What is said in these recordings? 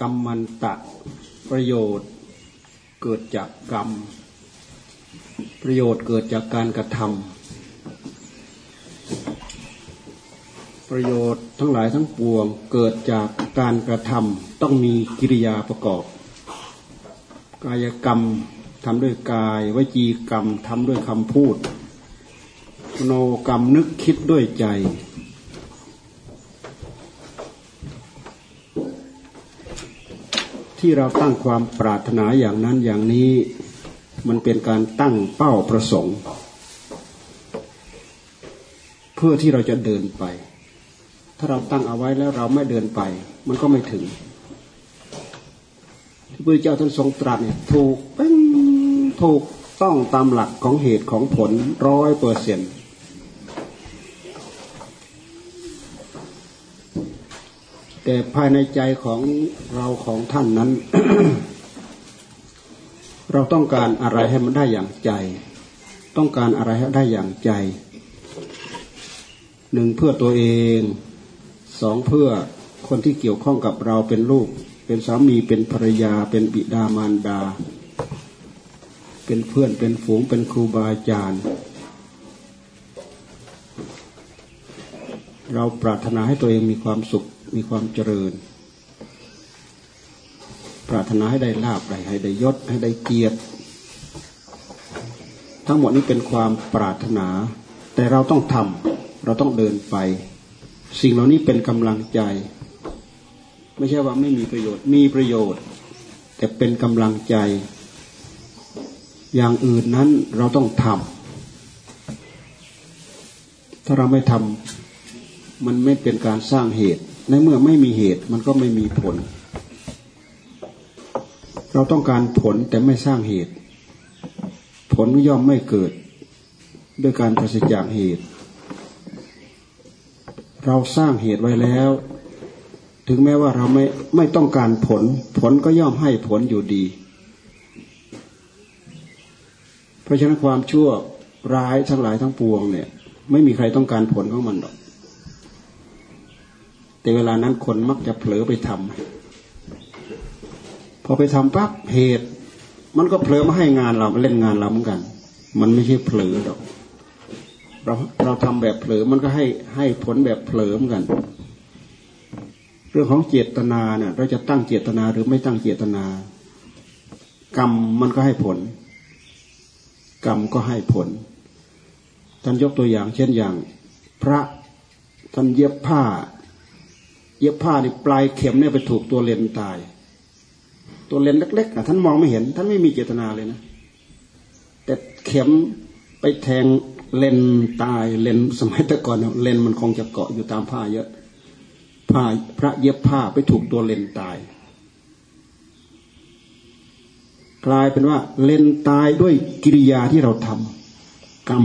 กรรมันตะประโยชน์เกิดจากกรรม ประโยชน์เกิดจากการกระทำประโยชน์ทั้งหลายทั้งปวงเกิดจากการกระทำต้องมีกิริยาประกอบ กายกรรมทำด้วยกายวจีกรรมทำด้วยคำพูดโนกรรมนึกคิดด้วยใจ ที่เราตั้งความปรารถนาอย่างนั้นอย่างนี้มันเป็นการตั้งเป้าประสงค์ เพื่อที่เราจะเดินไป ถ้าเราตั้งเอาไว้แล้วเราไม่เดินไป มันก็ไม่ถึงที่พระเจ้าท่านทรงตรัสเนี่ยถูกเป็นถูกต้องตามหลักของเหตุของผลร้อยเปอร์เซ็นต์ แต่ภายในใจของเราของท่านนั้น เราต้องการอะไรให้มันได้อย่างใจ ต้องการอะไรให้ได้อย่างใจหนึ่งเพื่อตัวเองสองเพื่อคนที่เกี่ยวข้องกับเราเป็นลูก เป็นสามีเป็นภรรยา เป็นบิดามารดา เป็นเพื่อนเป็นฝูงเป็นครูบาอาจารย์ เราปรารถนาให้ตัวเองมีความสุข มีความเจริญ ปรารถนาให้ได้ลาบได้ให้ได้ยศให้ได้เกียรติ ทั้งหมดนี้เป็นความปรารถนา แต่เราต้องทำเราต้องเดินไป สิ่งเหล่านี้เป็นกำลังใจ ไม่ใช่ว่าไม่มีประโยชน์ มีประโยชน์ แต่เป็นกำลังใจ อย่างอื่นนั้นเราต้องทำถ้าเราไม่ทำมันไม่เป็นการสร้างเหตุ ในเมื่อไม่มีเหตุมันก็ไม่มีผล เราต้องการผลแต่ไม่สร้างเหตุ ผลย่อมไม่เกิด ด้วยการปราศจากเหตุ เราสร้างเหตุไว้แล้ว ถึงแม้ว่าเราไม่ไม่ต้องการผล ผลก็ย่อมให้ผลอยู่ดี เพราะฉะนั้นความชั่วร้ายทั้งหลายทั้งปวงเนี่ย ไม่มีใครต้องการผลของมันหรอก แต่เวลานั้นคนมักจะเผลอไปทำพอไปทำปั๊บเหตุ มันก็เผลอมาให้งานเราเล่นงานเราเหมือนกัน มันไม่ใช่เผลอหรอกเราเราทำแบบเผลอมันก็ให้ให้ผลแบบเผลอเหมือนกัน เรื่องของเจตนาเนี่ยเราจะตั้งเจตนาหรือไม่ตั้งเจตนา กรรมมันก็ให้ผล กรรมก็ให้ผลท่านยกตัวอย่าง เช่นอย่าง พระท่านเย็บผ้า เย็บผ้านี่ปลายเข็มเนี่ยไปถูกตัวเลนตาย ตัวเลนเล็กๆอะท่านมองไม่เห็น ท่านไม่มีเจตนาเลยนะ แต่เข็มไปแทงเลนตายเลนสมัยแต่ก่อนเลนมันคงจะเกาะอยู่ตามผ้าเยอะผ้าพระเย็บผ้าไปถูกตัวเลนตาย กลายเป็นว่าเลนตายด้วยกิริยาที่เราทำกรรม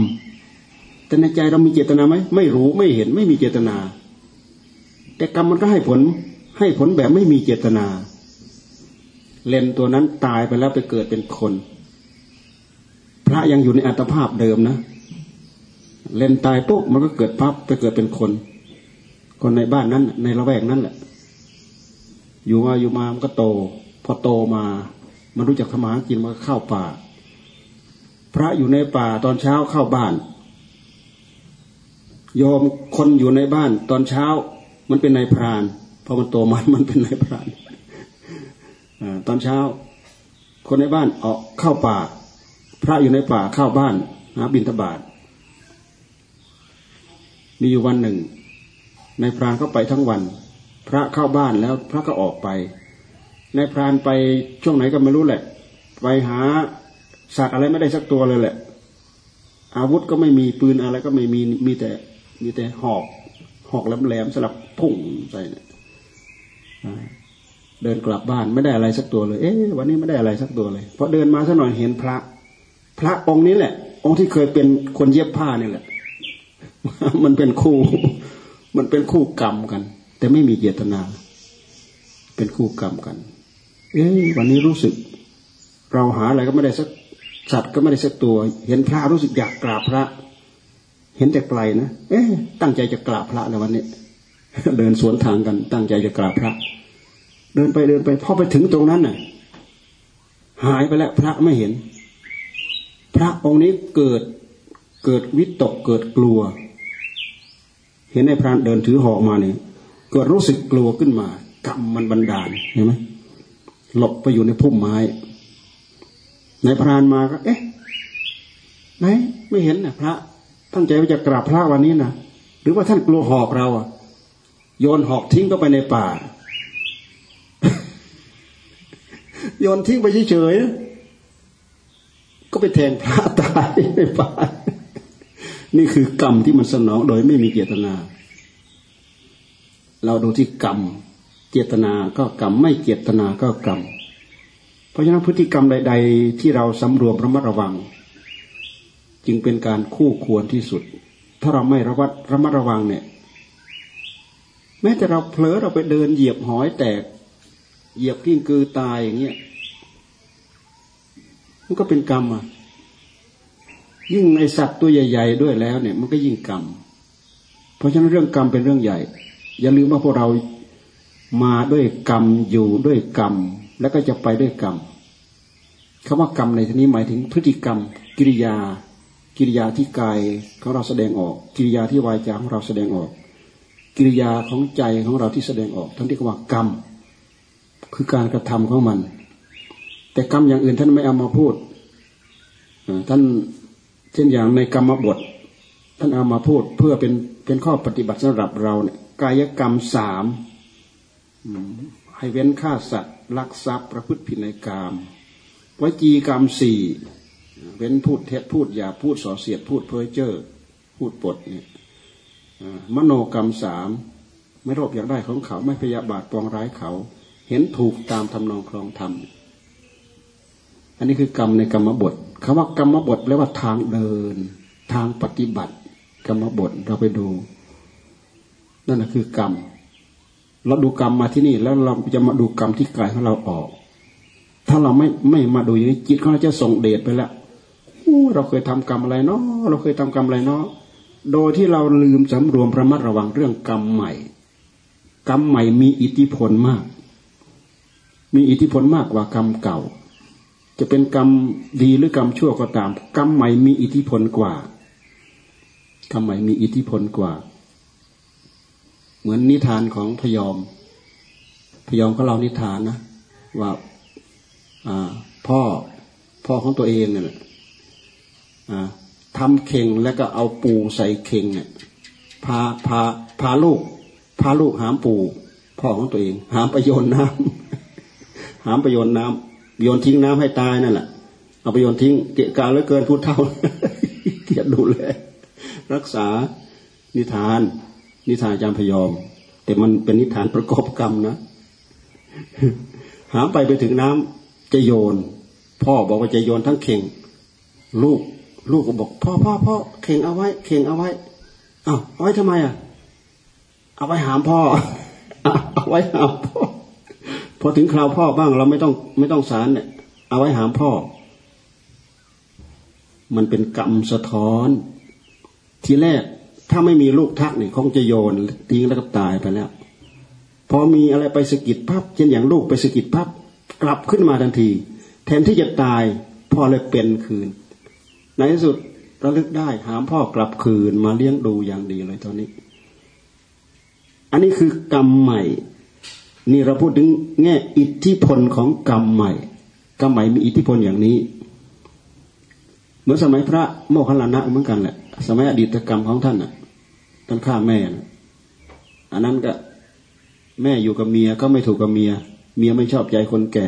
แต่ในใจเรามีเจตนาไหมไม่รู้ไม่เห็นไม่มีเจตนา แต่กรรมมันก็ให้ผลให้ผลแบบไม่มีเจตนา เลนตัวนั้นตายไปแล้วไปเกิดเป็นคน พระยังอยู่ในอัตภาพเดิมนะ เลนตายปุ๊บมันก็เกิดปั๊บไปเกิดเป็นคน คนในบ้านนั้น ในละแวกนั้นแหละ อยู่มาอยู่มามันก็โต พอโตมา มันรู้จักทำมาหากินมันก็เข้าป่า พระอยู่ในป่าตอนเช้าเข้าบ้าน โยมคนอยู่ในบ้านตอนเช้า มันเป็นนายพรานพอมันโตมามันเป็นนายพรานตอนเช้า คนในบ้านออกเข้าป่า พระอยู่ในป่าเข้าบ้านหาบินทบาทมีอยู่วันหนึ่งนายพรานเข้าไปทั้งวัน พระเข้าบ้านแล้วพระก็ออกไปนายพรานไปช่วงไหนก็ไม่รู้แหละ ไปหาสัตว์อะไรไม่ได้สักตัวเลยแหละ อาวุธก็ไม่มีปืนอะไรก็ไม่มีมีแต่มีแต่หอก หอกแหลมๆสลับพุ่งใส่เนี่ยเดินกลับบ้านไม่ได้อะไรสักตัวเลย เอ๊ะวันนี้ไม่ได้อะไรสักตัวเลยพอเดินมาสักหน่อยเห็นพระ พระองค์นี้แหละ องค์ที่เคยเป็นคนเย็บผ้านี่แหละ มันเป็นคู่ มันเป็นคู่กรรมกัน แต่ไม่มีเจตนา เป็นคู่กรรมกัน เอ๊ะวันนี้รู้สึก เราหาอะไรก็ไม่ได้สักสัตว์ก็ไม่ได้สักตัว เห็นพระรู้สึกอยากกราบพระ เห็นแต่ไกลนะเอ๊ะตั้งใจจะกราบพระในวันนี้เดินสวนทางกัน ตั้งใจจะกราบพระ เดินไปเดินไปพอไปถึงตรงนั้นน่ะ หายไปแล้วพระไม่เห็น พระองค์นี้เกิดเกิดวิตกเกิดกลัว เห็นในพรานเดินถือหอกมาเนี่ยกิดรู้สึกกลัวขึ้นมากรรมมันบันดาลเห็นไหมหลบไปอยู่ในพุ่มไม้ในพรานมาก็ เอ๊ะไหนไม่เห็นนะพระ ตั้งใจว่าจะกราบพระวันนี้นะหรือว่าท่านกลัวหอกเราอะ โยนหอกทิ้งเข้าไปในป่า โยนทิ้งไปเฉยๆก็ไปแทงพระตายในป่า นี่คือกรรมที่มันสนองโดยไม่มีเจตนา เราดูที่กรรม เจตนาก็กรรมไม่เจตนาก็กรรม เพราะฉะนั้นพฤติกรรมใด ๆ ที่เราสำรวมระมัดระวัง จึงเป็นการคู่ควรที่สุด ถ้าเราไม่ระวัดระมัดระวังเนี่ย แม้แต่เราเผลอเราไปเดินเหยียบหอยแตก เหยียบกิ้งกือตายอย่างเงี้ยมันก็เป็นกรรมอะยิ่งในสัตว์ตัวใหญ่ ๆ ด้วยแล้วเนี่ย มันก็ยิ่งกรรม เพราะฉะนั้นเรื่องกรรมเป็นเรื่องใหญ่ อย่าลืมว่าพวกเรามาด้วยกรรมอยู่ด้วยกรรม แล้วก็จะไปด้วยกรรมคำว่ากรรมในที่นี้หมายถึงพฤติกรรม กิริยา กิริยาที่กายของเราแสดงออก กิริยาที่วายจาของเราแสดงออก กิริยาของใจของเราที่แสดงออกทั้งที่ว่ากรรม คือการกระทำของมัน แต่กรรมอย่างอื่นท่านไม่เอามาพูดท่านเช่นอย่างในกรรมบท ท่านเอามาพูดเพื่อเป็นเป็นข้อปฏิบัติสำหรับเราเนี่ยกายกรรมสามให้เว้นฆ่าสัตว์ลักทรัพย์ประพฤติผิดในกรรมวจีกรรมสี่ เว้นพูดเท็จพูดอย่าพูดส่อเสียดพูดเพ้อเจ้อพูดปดเนี่ยมโนกรรมสามไม่รบอยากได้ของเขาไม่พยาบาทปองร้ายเขา เห็นถูกตามทำนองครองธรรมอันนี้คือกรรมในกรรมบทคำว่ากรรมบทแปลว่าทางเดิน ทางปฏิบัติ กรรมบทเราไปดู นั่นแหะคือกรรมเราดูกรรมมาที่นี่ แล้วเราจะมาดูกรรมที่กายของเราออก ถ้าเราไม่ไม่มาดูอย่างนี้จิตของเราจะส่งเดชไปแล้ว เราเคยทำกรรมอะไรเนาะเราเคยทำกรรมอะไรเนาะโดยที่เราลืมสำรวมระมัดระวังเรื่องกรรมใหม่ กรรมใหม่มีอิทธิพลมาก มีอิทธิพลมากกว่ากรรมเก่า จะเป็นกรรมดีหรือกรรมชั่วก็ตาม กรรมใหม่มีอิทธิพลกว่ากรรมใหม่มีอิทธิพลกว่า เหมือนนิทานของพยอม พยอมก็เล่านิทานนะว่าพ่อพ่อของตัวเองเนี่ย ทำเข่งแล้วก็เอาปูใส่เข่งเนี่ยพาพาพาลูก พาลูกหามปูพ่อของตัวเอง หามไปโยนน้ำหามไปโยนน้ำโยนทิ้งน้ำให้ตายนั่นแหละเอาไปโยนทิ้งเกะกะเหลือเกินพูดเท่าเกียรดูแลรักษานิทาน นิทานจามพยอม แต่มันเป็นนิทานประกอบกรรมนะ หามไปไปถึงน้ำจะโยน พ่อบอกว่าจะโยนทั้งเข่ง ลูก ลูกก็บอกพ่อพ่อพ่อเข่งเอาไว้ เข่งเอาไว้อ้าเอาไว้ทำไมอะ เอาไว้หามพ่อ เอาไว้หามพ่อพอถึงคราวพ่อบ้างเราไม่ต้องไม่ต้องสารเนี่ย เอาไว้หามพ่อ มันเป็นกรรมสะท้อน ทีแรกถ้าไม่มีลูกทักเนี่ยคงจะโยนทิ้งแล้วก็ตายไปแล้ว พอมีอะไรไปสะกิดพับเช่นอย่างลูกไปสะกิดพับกลับขึ้นมาทันที แทนที่จะตายพ่อเลยเป็นคืน ในที่สุดระลึกได้หามพ่อกลับคืนมาเลี้ยงดูอย่างดีเลยตอนนี้ อันนี้คือกรรมใหม่ นี่เราพูดถึงแง่อิทธิพลของกรรมใหม่ กรรมใหม่มีอิทธิพลอย่างนี้ เหมือนสมัยพระโมคคัลลานะเหมือนกันแหละ สมัยอดีตกรรมของท่านอะท่านฆ่าแม่นะอันนั้นก็แม่อยู่กับเมียก็ไม่ถูกกับเมีย เมียไม่ชอบใจคนแก่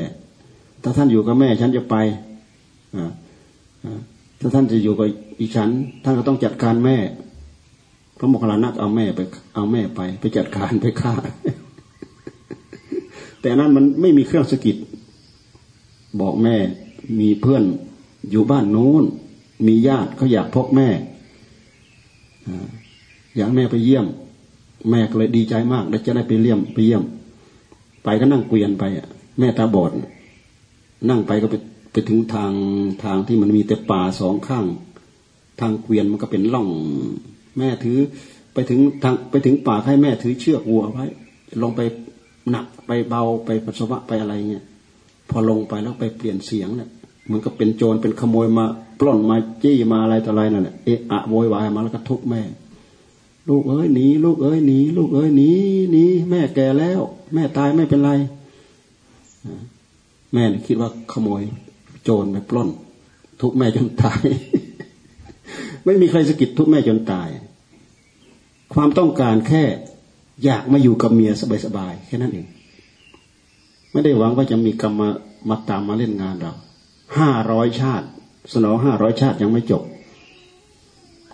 ถ้าท่านอยู่กับแม่ฉันจะไปอ่า ถ้าท่านจะอยู่กับอีฉัน ท่านก็ต้องจัดการแม่ พระโมคคัลลานะเอาแม่ไป เอาแม่ไป ไปจัดการไปฆ่า แต่นั้นมันไม่มีเครื่องสกิดบอกแม่มีเพื่อนอยู่บ้านโน้น มีญาติเขาอยากพบแม่อยากแม่ไปเยี่ยม แม่ก็เลยดีใจมากได้จะได้ไปเยี่ยมไปเยี่ยม ไปก็นั่งเกวียนไปอะแม่ตาบอดนั่งไปก็ไป ไปถึงทางทางที่มันมีแต่ป่าสองข้าง ทางเกวียนมันก็เป็นล่อง แม่ถือ ไปถึงทางไปถึงป่าให้แม่ถือเชือกวัวไว้ลงไปหนักไปเบาไปปัสสาวะไปอะไรเงี้ยพอลงไปแล้วไปเปลี่ยนเสียงเนี่ยมันก็เป็นโจรเป็นขโมยมาปล้นมาจี้มาอะไรต่ออะไรนั่นแหละเอะอะโวยวายมาแล้วก็ทุบแม่ ลูกเอ้ยหนีลูกเอ้ยหนีลูกเอ้ยหนีหนีแม่แก่แล้ว แม่ตายไม่เป็นไรแม่คิดว่าขโมย โจรไปปล้น ทุบแม่จนตาย ไม่มีใครสะกิดทุบแม่จนตาย ความต้องการแค่อยากมาอยู่กับเมียสบายๆแค่นั้นเอง ไม่ได้หวังว่าจะมีกรรมมามาตามมาเล่นงานเราห้าร้อยชาติ สนองห้าร้อยชาติยังไม่จบ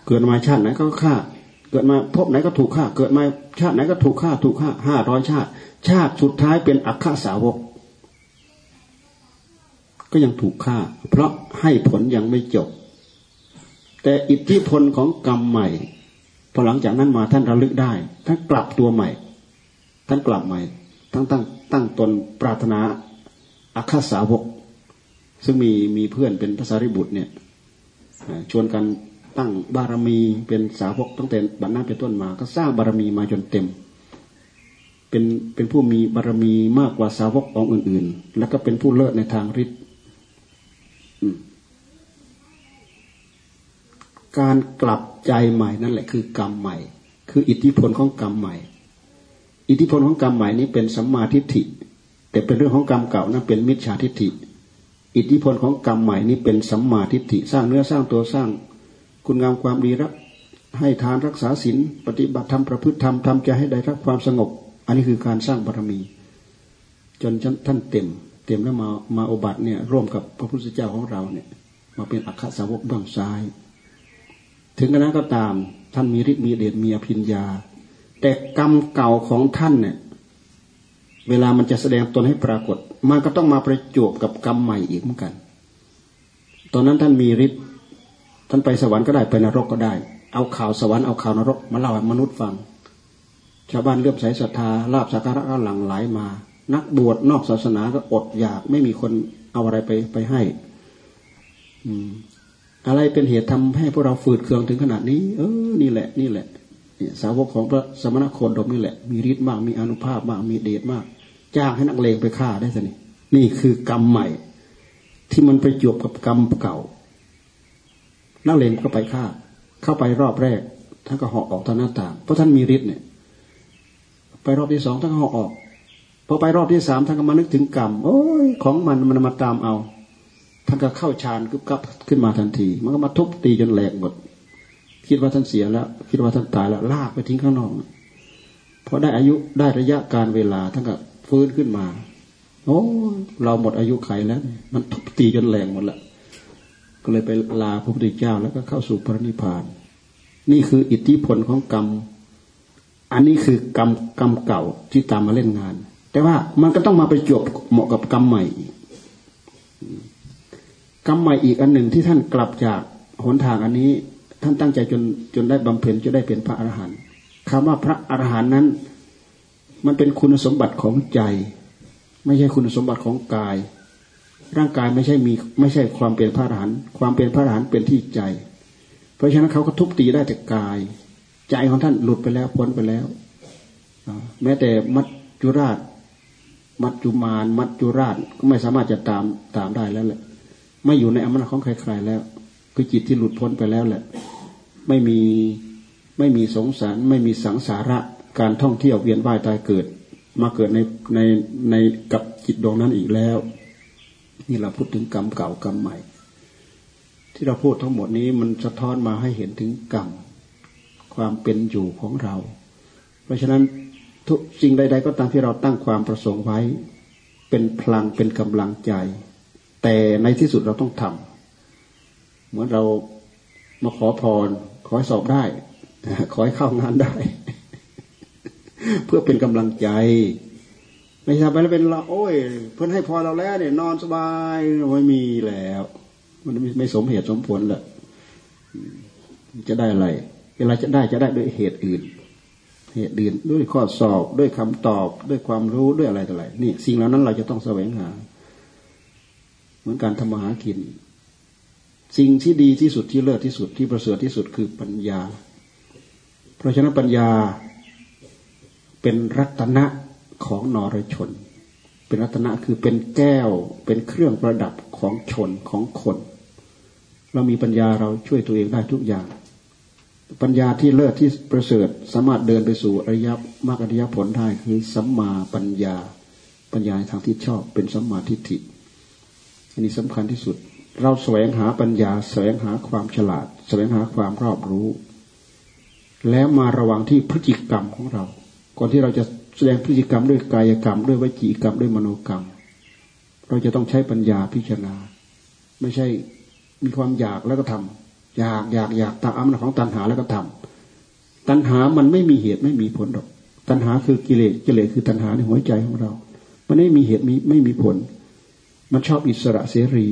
เกิดมาชาติไหนก็ฆ่า เกิดมาพบไหนก็ถูกฆ่า เกิดมาชาติไหนก็ถูกฆ่า ถูกฆ่าห้าร้อยชาติ ชาติสุดท้ายเป็นอัคคสาวก ก็ยังถูกฆ่า เพราะให้ผลยังไม่จบ แต่อิทธิพลของกรรมใหม่พอหลังจากนั้นมาท่านระลึกได้ท่านกลับตัวใหม่ ท่านกลับใหม่ ทั้งตั้งตั้งตนปรารถนาอาคาสาวก ซึ่งมีมีเพื่อนเป็นภาษาริบุตรเนี่ยชวนกันตั้งบารมีเป็นสาวกตั้งแต่บัดนั้นเป็นต้นมา ก็สร้างบารมีมาจนเต็ม เป็นเป็นผู้มีบารมีมากกว่าสาวกองอื่น ๆ แล้วก็เป็นผู้เลิศในทางฤทธิ์ การกลับใจใหม่นั่นแหละ คือกรรมใหม่ คืออิทธิพลของกรรมใหม่ อิทธิพลของกรรมใหม่นี้เป็นสัมมาทิฏฐิ แต่เป็นเรื่องของกรรมเก่านั้นเป็นมิจฉาทิฏฐิ อิทธิพลของกรรมใหม่นี้เป็นสัมมาทิฏฐิ สร้างเนื้อสร้างตัวสร้าง คุณงามความดีรัก ให้ทานรักษาศีลปฏิบัติธรรมประพฤติธรรมทำใจให้ได้รับความสงบ อันนี้คือการสร้างบารมี จนท่านเต็ม เต็มแล้วมามาอบัติเนี่ยร่วมกับพระพุทธเจ้าของเราเนี่ย มาเป็นอัคคสาวกเบื้องซ้าย ถึงกระนั้นก็ตามท่านมีฤทธิ์มีเดชมีอภิญญา แต่กรรมเก่าของท่านเนี่ยเวลามันจะแสดงตนให้ปรากฏ มันก็ต้องมาประจบกับกรรมใหม่อีกเหมือนกัน ตอนนั้นท่านมีฤทธิ์ท่านไปสวรรค์ก็ได้ไปนรกก็ได้ เอาข่าวสวรรค์เอาข่าวนรกมาเล่าให้มนุษย์ฟัง ชาวบ้านเลื่อมใสศรัทธาลาบสักการะก็หลั่งไหลมา นักบวชนอกศาสนาก็อดอยากไม่มีคนเอาอะไรไปไปให้ อืม อะไรเป็นเหตุทำให้พวกเราฝืดเคืองถึงขนาดนี้ เออ นี่แหละ นี่แหละสาวกของพระสมณโคดมนี่แหละ มีฤทธิ์มาก มีอนุภาพมาก มีเดชมาก จ้างให้นักเลงไปฆ่าได้สินี่นี่คือกรรมใหม่ ที่มันไปจบกับกรรมเก่า นักเลงก็ไปฆ่า เข้าไปรอบแรกท่านก็ห่อออกทางหน้าต่าง เพราะท่านมีฤทธิ์เนี่ย ไปรอบที่สองท่านก็ห่อออก พอไปรอบที่สามท่านก็มานึกถึงกรรมโอ้ยของมันมันมาตามเอาท่านก็เข้าฌานกึบกับขึ้นมาทันที มันก็มาทุบตีจนแหลกหมด คิดว่าท่านเสียแล้ว คิดว่าท่านตายแล้วลากไปทิ้งข้างนอกพอได้อายุได้ระยะการเวลาท่านก็ฟื้นขึ้นมาโอ้เราหมดอายุไขแล้ว มันทุบตีจนแหลกหมดละก็เลยไปลาพระพุทธเจ้าแล้วก็เข้าสู่พระนิพพาน นี่คืออิทธิพลของกรรม อันนี้คือกรรมกรรมเก่าที่ตามมาเล่นงาน แต่ว่ามันก็ต้องมาไปจบเหมาะกับกรรมใหม่กรรมใหม่อีกอันหนึ่งที่ท่านกลับจากหนทางอันนี้ ท่านตั้งใจจนจนได้บำเพ็ญจะได้เป็นพระอรหันต์คำว่าพระอรหันต์นั้น มันเป็นคุณสมบัติของใจ ไม่ใช่คุณสมบัติของกาย ร่างกายไม่ใช่มีไม่ใช่ความเป็นพระอรหันต์ความเป็นพระอรหันต์เป็นที่ใจ เพราะฉะนั้นเขาก็ทุบตีได้แต่กาย ใจของท่านหลุดไปแล้วพ้นไปแล้วแม้แต่มัจจุราช มัจจุมาน มัจจุราชก็ไม่สามารถจะตามตามได้แล้วแหละ ไม่อยู่ในอำนาจของใครๆแล้ว คือจิตที่หลุดพ้นไปแล้วแหละ ไม่มีไม่มีสงสาร ไม่มีสังสาระการท่องเที่ยวเวียนว่ายตายเกิด มาเกิดในในในกับจิตดวงนั้นอีกแล้ว นี่เราพูดถึงกรรมเก่ากรรมใหม่ ที่เราพูดทั้งหมดนี้มันสะท้อนมาให้เห็นถึงกรรมความเป็นอยู่ของเรา เพราะฉะนั้น ทุกสิ่งใด ๆ ก็ตามที่เราตั้งความประสงค์ไว้ เป็นพลังเป็นกำลังใจ แต่ในที่สุดเราต้องทำเหมือนเรามาขอพร ขอให้สอบได้ ขอให้เข้างานได้ เพื่อเป็นกำลังใจ ไม่ใช่ไปแล้วเป็นเราโอ้ย เพื่อนให้พรเราแล้วเนี่ย นอนสบายไม่มีแล้ว มันไม่สมเหตุสมผลแหละจะได้อะไรเวลาจะได้จะได้ด้วยเหตุอื่น เหตุอื่นด้วยข้อสอบด้วยคำตอบด้วยความรู้ด้วยอะไรต่ออะไรนี่สิ่งเหล่านั้นเราจะต้องแสวงหา เหมือนการทำมาหากิน สิ่งที่ดีที่สุดที่เลิศที่สุดที่ประเสริฐที่สุดคือปัญญา เพราะฉะนั้นปัญญาเป็นรัตนะของนรชน เป็นรัตนะคือเป็นแก้ว เป็นเครื่องประดับของชนของคน เรามีปัญญาเราช่วยตัวเองได้ทุกอย่าง ปัญญาที่เลิศที่ประเสริฐ สามารถเดินไปสู่อริยมรรคอริยผลได้คือสัมมาปัญญา ปัญญาทางที่ชอบเป็นสัมมาทิฏฐิอันนี้สำคัญที่สุด เราแสวงหาปัญญา แสวงหาความฉลาด แสวงหาความรอบรู้ แล้วมาระวังที่พฤติกรรมของเรา ก่อนที่เราจะแสดงพฤติกรรมด้วยกายกรรม ด้วยวจีกรรมด้วยมโนกรรม เราจะต้องใช้ปัญญาพิจารณา ไม่ใช่มีความอยากแล้วก็ทำ อยากอยากอยากตามอำนาจของตัณหาแล้วก็ทำตัณหามันไม่มีเหตุไม่มีผลหรอก ตัณหาคือกิเลสกิเลสคือตัณหาในหัวใจของเรา มันไม่มีเหตุมีไม่มีผล มันชอบอิสระเสรี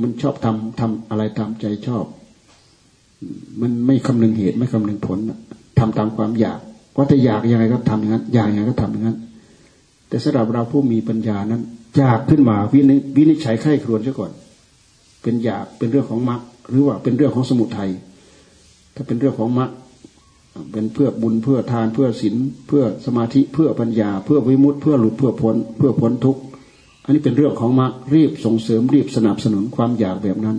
มันชอบทำทำอะไรตามใจชอบ มันไม่คำนึงเหตุไม่คำนึงผลทำตามความอยากว่าแต่อยากยังไงก็ทำอย่างนั้นอยากยังไงก็ทำอย่างนั้น แต่สำหรับเราผู้มีปัญญานั้นอยากขึ้นมาวินิวินิจฉัยไข้ครวนซะก่อน เป็นอยากเป็นเรื่องของมรรค หรือว่าเป็นเรื่องของสมุทัยถ้าเป็นเรื่องของมรรคเป็นเพื่อบุญเพื่อทานเพื่อศีลเพื่อสมาธิเพื่อปัญญา เพื่อวิมุตติเพื่อหลุดเพื่อพ้นเพื่อพ้นทุกข์อันนี้เป็นเรื่องของมรรครีบส่งเสริมรีบสนับสนุนความอยากแบบนั้น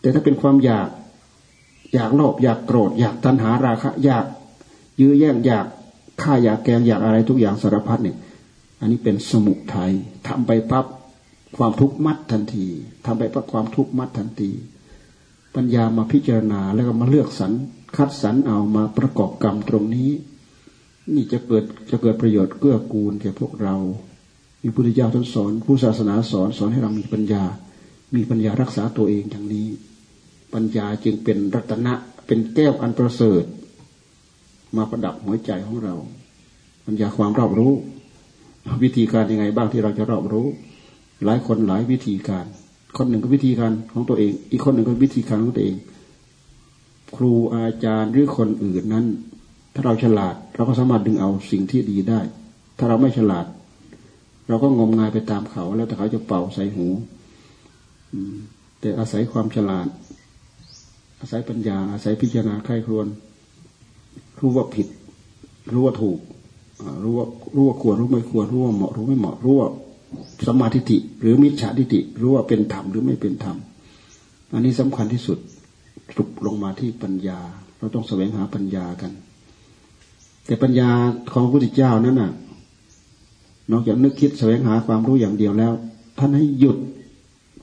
แต่ถ้าเป็นความอยากอยากโลภอยากโกรธ อยากตัณหาราคะอยากยื้อแย่งอยากฆ่าอยากแกงอยากอะไรทุกอย่างสารพัดเนี่ยอันนี้เป็นสมุทัยทำไปปั๊บความทุกข์มัดทันทีทำไปปั๊บความทุกข์มัดทันที ปัญญามาพิจารณาแล้วก็มาเลือกสรรคัดสรรเอามาประกอบกรรมตรงนี้ นี่จะเกิดจะเกิดประโยชน์เกื้อกูลแก่พวกเรา มีพุทธเจ้าท่านสอน ผู้ศาสนาสอนสอนให้เรามีปัญญา มีปัญญารักษาตัวเองอย่างนี้ ปัญญาจึงเป็นรัตนะเป็นแก้วอันประเสริฐ มาประดับหัวใจของเรา ปัญญาความรอบรู้ วิธีการยังไงบ้างที่เราจะรอบรู้ หลายคนหลายวิธีการ คนหนึ่งก็วิธีการของตัวเอง อีกคนหนึ่งก็วิธีการของตัวเอง ครูอาจารย์หรือคนอื่นนั้น ถ้าเราฉลาด เราก็สามารถดึงเอาสิ่งที่ดีได้ ถ้าเราไม่ฉลาด เราก็งมงายไปตามเขา แล้วแต่เขาจะเป่าใส่หูแต่อาศัยความฉลาด อาศัยปัญญา อาศัยพิจารณาใครครวนรู้ว่าผิด รู้ว่าถูกรู้ว่ารู้ว่าควรรู้ไม่ควรรู้ว่าเหมาะรู้ไม่เหมาะรู้ว่า สมาธิิหรือมิจฉาทิฏฐิรู้ว่าเป็นธรรมหรือไม่เป็นธรรมอันนี้สำคัญที่สุดสุกลงมาที่ปัญญา เราต้องแสวงหาปัญญากัน แต่ปัญญาของพระพุทธเจ้านั้นน่ะ นอกจากนึกคิดแสวงหาความรู้อย่างเดียวแล้ว ท่านให้หยุด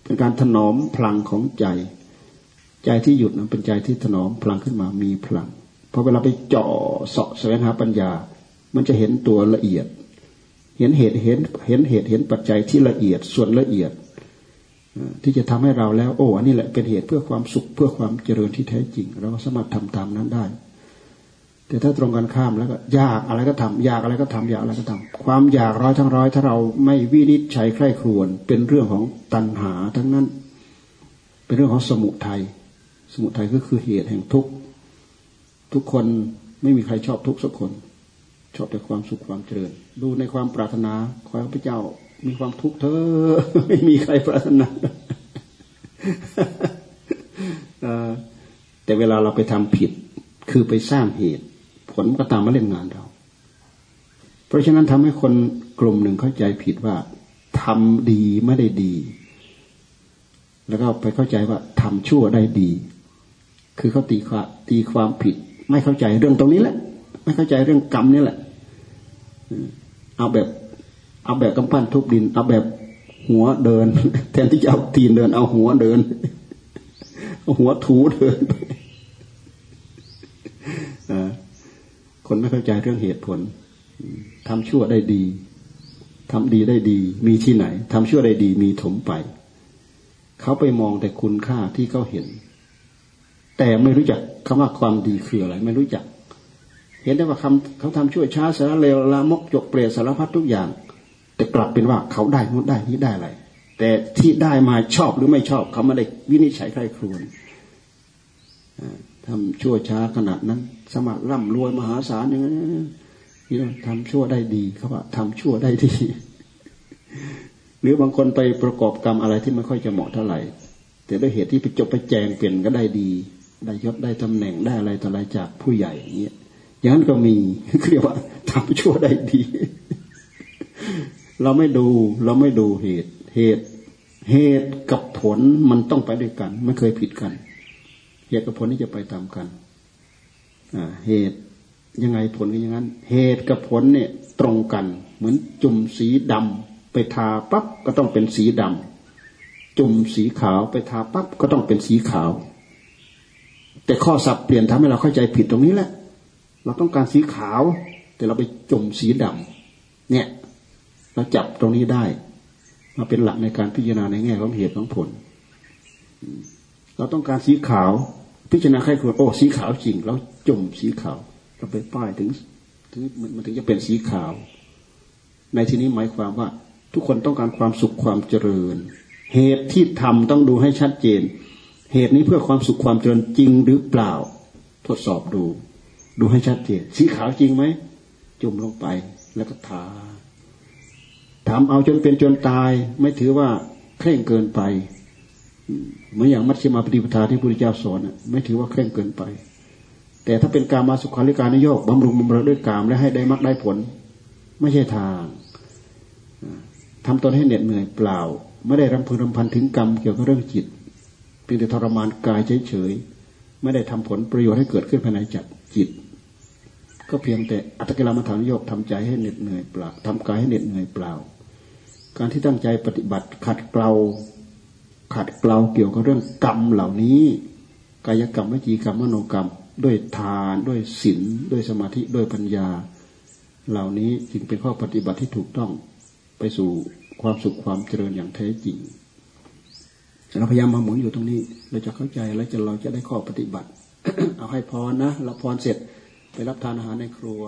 เป็นการถนอมพลังของใจ ใจที่หยุดนั้นเป็นใจที่ถนอมพลังขึ้นมามีพลังพอเวลาไปเจาะเสาะแสวงหาปัญญา มันจะเห็นตัวละเอียด ห็นเหตุเห็นเห็นเหตุเห็นปัจจัยที่ละเอียดส่วนละเอียดที่จะทำให้เราแล้ว โอ้อันนี้แหละเป็นเหตุเพื่อความสุขเพื่อความเจริญที่แท้จริง เราสามารถทำตามนั้นได้ แต่ถ้าตรงกันข้ามแล้วก็ยากอะไรก็ทำอยากอะไรก็ทำอยากอะไรก็ทำความอยากร้อยทั้งร้อย ถ้าเราไม่วินิจฉัยใคร่ครวญเป็นเรื่องของตัณหาทั้งนั้น เป็นเรื่องของสมุทัยสมุทัยก็คือเหตุแห่งทุกข์ทุกคนไม่มีใครชอบทุกข์สักคน ชอบแต่ความสุขความเจริญ ดูในความปรารถนาขอให้พระเจ้ามีความทุกข์เธอไม่มีใครปรารถนาแต่เวลาเราไปทำผิด คือไปสร้างเหตุ ผลก็ตามมาเล่นงานเรา เพราะฉะนั้นทำให้คนกลุ่มหนึ่งเข้าใจผิดว่าทำดีไม่ได้ดี แล้วก็ไปเข้าใจว่าทำชั่วได้ดี คือเขาตีความตีความผิด ไม่เข้าใจเรื่องตรงนี้แหละ ไม่เข้าใจเรื่องกรรมนี่แหละ เอาแบบ เอาแบบกำปั้นทุบดิน เอาแบบหัวเดิน แทนที่จะเอาตีนเดิน เอาหัวเดิน เอาหัวถูเดินคนไม่เข้าใจเรื่องเหตุผลทำชั่วได้ดีทำดีได้ดี มีที่ไหนทำชั่วได้ดี มีถมไป เขาไปมองแต่คุณค่าที่เขาเห็น แต่ไม่รู้จักคำว่าความดีคืออะไร ไม่รู้จัก เห็นได้ว่าคำเขาทำชั่วช้าสารเลวลามกจกเปรตสารพัดทุกอย่าง แต่กลับเป็นว่าเขาได้นู้นได้นี้ได้อะไรแต่ที่ได้มาชอบหรือไม่ชอบ เขาไม่ได้วินิจฉัยใครครวนทำชั่วช้าขนาดนั้น สมัครร่ำรวยมหาศาลอย่างนี้นี่ทำชั่วได้ดีเขาว่าทำชั่วได้ดี หรือบางคนไปประกอบกรรมอะไรที่ไม่ค่อยจะเหมาะเท่าไหร่ แต่ด้วยเหตุที่ไปจบไปแจงเปลี่ยนก็ได้ดี ได้ยศได้ตำแหน่งได้อะไรต่ออะไรจากผู้ใหญ่อย่างเงี้ย อย่างนั้นก็มีเรียกว่าทำชั่วได้ดี เราไม่ดูเราไม่ดูเหตุ เหตุ เหตุกับผลมันต้องไปด้วยกัน ไม่เคยผิดกัน เหตุกับผลนี่จะไปตามกันเหตุยังไงผลก็อย่างนั้น เหตุกับผลเนี่ยตรงกัน เหมือนจุ่มสีดำไปทาปั๊บก็ต้องเป็นสีดำจุ่มสีขาวไปทาปั๊บก็ต้องเป็นสีขาว แต่ข้อสับเปลี่ยนทำให้เราเข้าใจผิดตรงนี้แหละ เราต้องการสีขาว แต่เราไปจมสีดำเนี่ย เราจับตรงนี้ได้ มาเป็นหลักในการพิจารณาในแง่ของเหตุของผล เราต้องการสีขาว พิจารณาใครควรโอ้สีขาวจริง เราจมสีขาว เราไปป้ายถึงถึงมันถึงจะเป็นสีขาว ในที่นี้หมายความว่า ทุกคนต้องการความสุขความเจริญ เหตุที่ทำต้องดูให้ชัดเจน เหตุนี้เพื่อความสุขความเจริญจริงหรือเปล่า ทดสอบดู ดูให้ชัดเจนสีขาวจริงไหมจุ่มลงไป แล้วก็ทาทำเอาจนเป็นจนตาย ไม่ถือว่าเคร่งเกินไปเหมือนอย่างมัชฌิมาปฏิปทาที่พระพุทธเจ้าสอนไม่ถือว่าเคร่งเกินไป แต่ถ้าเป็นการมาสุขาริการนโยกบำรุงบำเรอด้วยกามและให้ได้มรรคได้ผล ไม่ใช่ทางทำตนให้เหน็ดเหนื่อยเปล่า ไม่ได้รำพึงรำพันถึงกรรมเกี่ยวกับเรื่องจิตเพียงแต่ทรมานกายเฉยๆไม่ได้ทำผลประโยชน์ให้เกิดขึ้นภายในจักจิต ก็เพียงแต่อัตกิลมัฐานโยกทำใจให้เหน็ดเหนื่อยเปล่าทำกายให้เหน็ดเหนื่อยเปล่า การที่ตั้งใจปฏิบัติขัดเกลาขัดเกลาเกี่ยวกับเรื่องกรรมเหล่านี้ กายกรรมวิจีกรรมมโนกรรม ด้วยทานด้วยศีลด้วยสมาธิด้วยปัญญา เหล่านี้จึงเป็นข้อปฏิบัติที่ถูกต้องไปสู่ความสุขความเจริญอย่างแท้จริงเราพยายามมาหมุนอยู่ตรงนี้ เราจะเข้าใจแล้วจะเราจะได้ข้อปฏิบัติ เอาให้พรนะเราพรเสร็จ ไปรับทานอาหารในครัว